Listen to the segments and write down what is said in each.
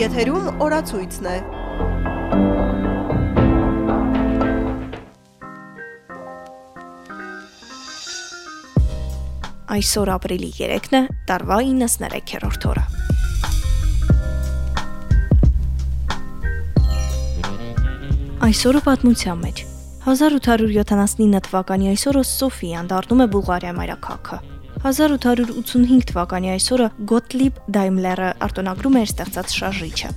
Եթերում օրացույցն է։ Այսօր ապրիլի 3-ն է, տարվա 93-րդ օրը։ Այսօրը պատմության մեջ 1879 թվականի այսօրը Սոֆիան դառնում է Բուլղարիա մայրաքաղաքը։ 1885 թվականի այսօրը Գոտլիբ Դայմլերը արտոնագրում էր ստեղծած շարժիչը։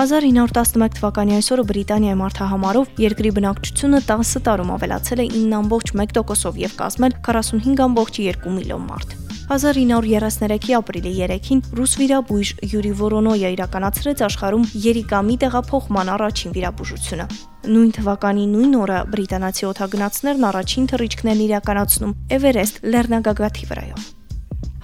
1911 թվականի այսօրը Բրիտանիայի մարդահամարով երկրի բնակչությունը 10 տարում ավելացել է 9.1%-ով եւ կազմել 45.2 միլիոն մարդ։ 1933-ի ապրիլի 3-ին ռուս վիրաբույժ Յուրի Վորոնոյը իրականացրեց աշխարհում երիկամի տեղափոխման առաջին վիրաբուժությունը։ Նույն թվականի նույն օրը բրիտանացի օթագնացներն առաջին թռիչքներն իրականացնում Էվերեստ լեռնագագաթի վրայով։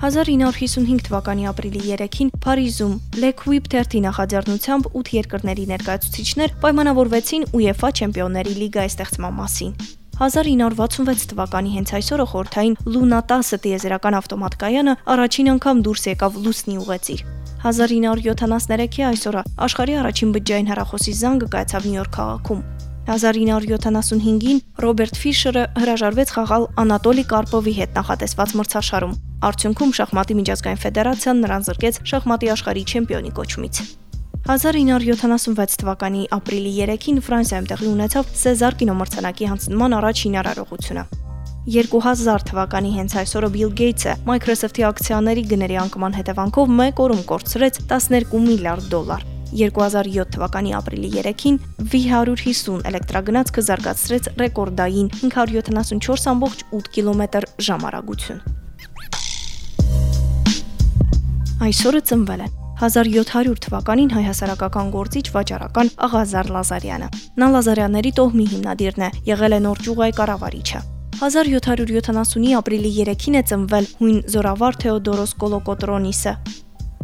1955 թվականի ապրիլի 3-ին Փարիզում L'Equipe 30 նախաձեռնությամբ 8 երկրների ներկայացուցիչներ պայմանավորվեցին UEFA Չեմպիոնների լիգայի ստեղծման մասին։ 1966 թվականի հենց այսօրը խորթային Լունա 10 տիեզերական ավտոմատ կայանը առաջին անգամ դուրս եկավ լուսնի ուղեծիր։ 1973-ի այսօրը աշխարհի առաջին բջջային հեռախոսի զանգը կայացավ Նյու Յորք քաղաքում։ 1975-ին Ռոբերտ Ֆիշերը հրաժարվեց խաղալ Անատոլի Կարպովի հետ նախատեսված մրցաշարում։ Արդյունքում շախմատի միջազգային ֆեդերացիան նրան զրկեց շախմատի աշխարհի չեմպիոնի կոչումից։ 1976 թվականի ապրիլի 3-ին Ֆրանսիայում տեղի ունեցավ Սեզար կինոմրցանակի հանձնման առաջին արարողությունը։ 2000 թվականի հենց այսօրը Bill Gates-ը Microsoft-ի ակցիաների գների անկման հետևանքով 1 օրում կորցրեց 12 միլիարդ դոլար։ 2007 թվականի ապրիլի 3-ին V150 էլեկտրագնացքը զարգացրեց ռեկորդային 574.8 կիլոմետր ժամարագություն։ Այսօրը ծնվել են 1700 թվականին հայ հասարակական գործիչ վաճառական Աղազար Լազարյանը։ Նա Լազարյանների տոհմի հիմնադիրն է, եղել է նոր ճյուղայի կառավարիչը։ 1770-ի ապրիլի 3-ին է ծնվել հույն զորավար Թեոդորոս Կոլոկոտրոնիսը։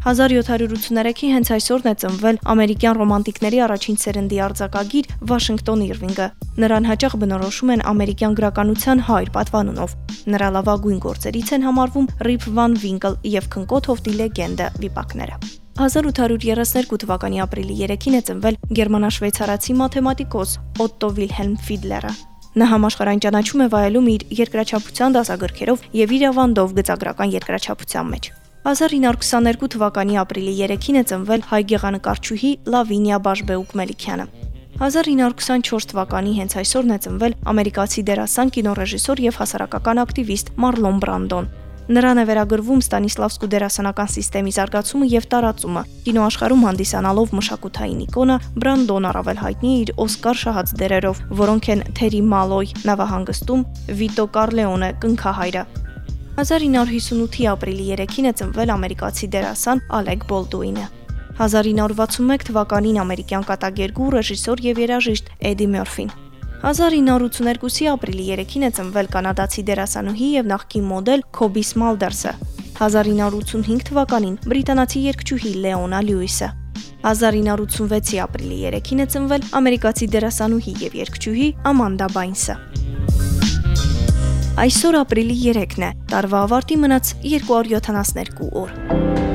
1783-ի հենց այսօրն է ծնվել ամերիկյան ռոմանտիկների առաջին սերնդի արձակագիր Վաշինգտոն Իրվինգը։ Նրան հաճախ բնորոշում են ամերիկյան գրականության հայր պատվանունով։ Նրա լավագույն գործերից են համարվում Rip Van Winkle եւ Քնկոտ հովտի լեգենդը վիպակները։ 1832 թվականի ապրիլի 3-ին է ծնվել գերմանա-շվեյցարացի մաթեմատիկոս Օտտո Վիլհելմ Ֆիդլերը։ Նա համաշխարհային ճանաչում է վայելում իր երկրաչափության դասագրքերով եւ իր ավանդով գծագրական երկրաչափության մեջ։ 1922 թվականի ապրիլի 3-ին է ծնվել հայ գեղանկարչուհի Լավինիա Բաշբեուկ Մելիքյանը։ 1924 թվականի հենց այսօրն է ծնվել ամերիկացի դերասան, կինոռեժիսոր եւ հասարակական ակտիվիստ Մարլոն Բրանդոն։ Նրան է վերագրվում Ստանիսլավսկու դերասանական համակարգի զարգացումը եւ տարածումը։ Կինոաշխարհում հանդիսանալով մշակութային իկոնը, Բրանդոն առավել հայտնի իր Օսկար շահած դերերով, որոնք են Թերի Մալոյ, Նավահանգստում, Վիտո Կարլեոնե, Կնքահայրը։ 1958-ի ապրիլի 3-ին է ծնվել ամերիկացի դերասան Ալեկ Բոլդուինը։ 1961 թվականին ամերիկյան կատակերգու ռեժիսոր եւ երաժիշտ Էդի Մերֆին 1982-ի ապրիլի 3-ին է ծնվել կանադացի դերասանուհի եւ նախկին մոդել Քոբի Սմալդերսը։ 1985 թվականին բրիտանացի երգչուհի Լեոնա Լյուիսը։ 1986-ի ապրիլի 3-ին է ծնվել ամերիկացի դերասանուհի եւ երգչուհի Ամանդա Բայնսը։ Այսօր ապրիլի 3-ն է։ Տարվա ավարտի մնաց 272 օր։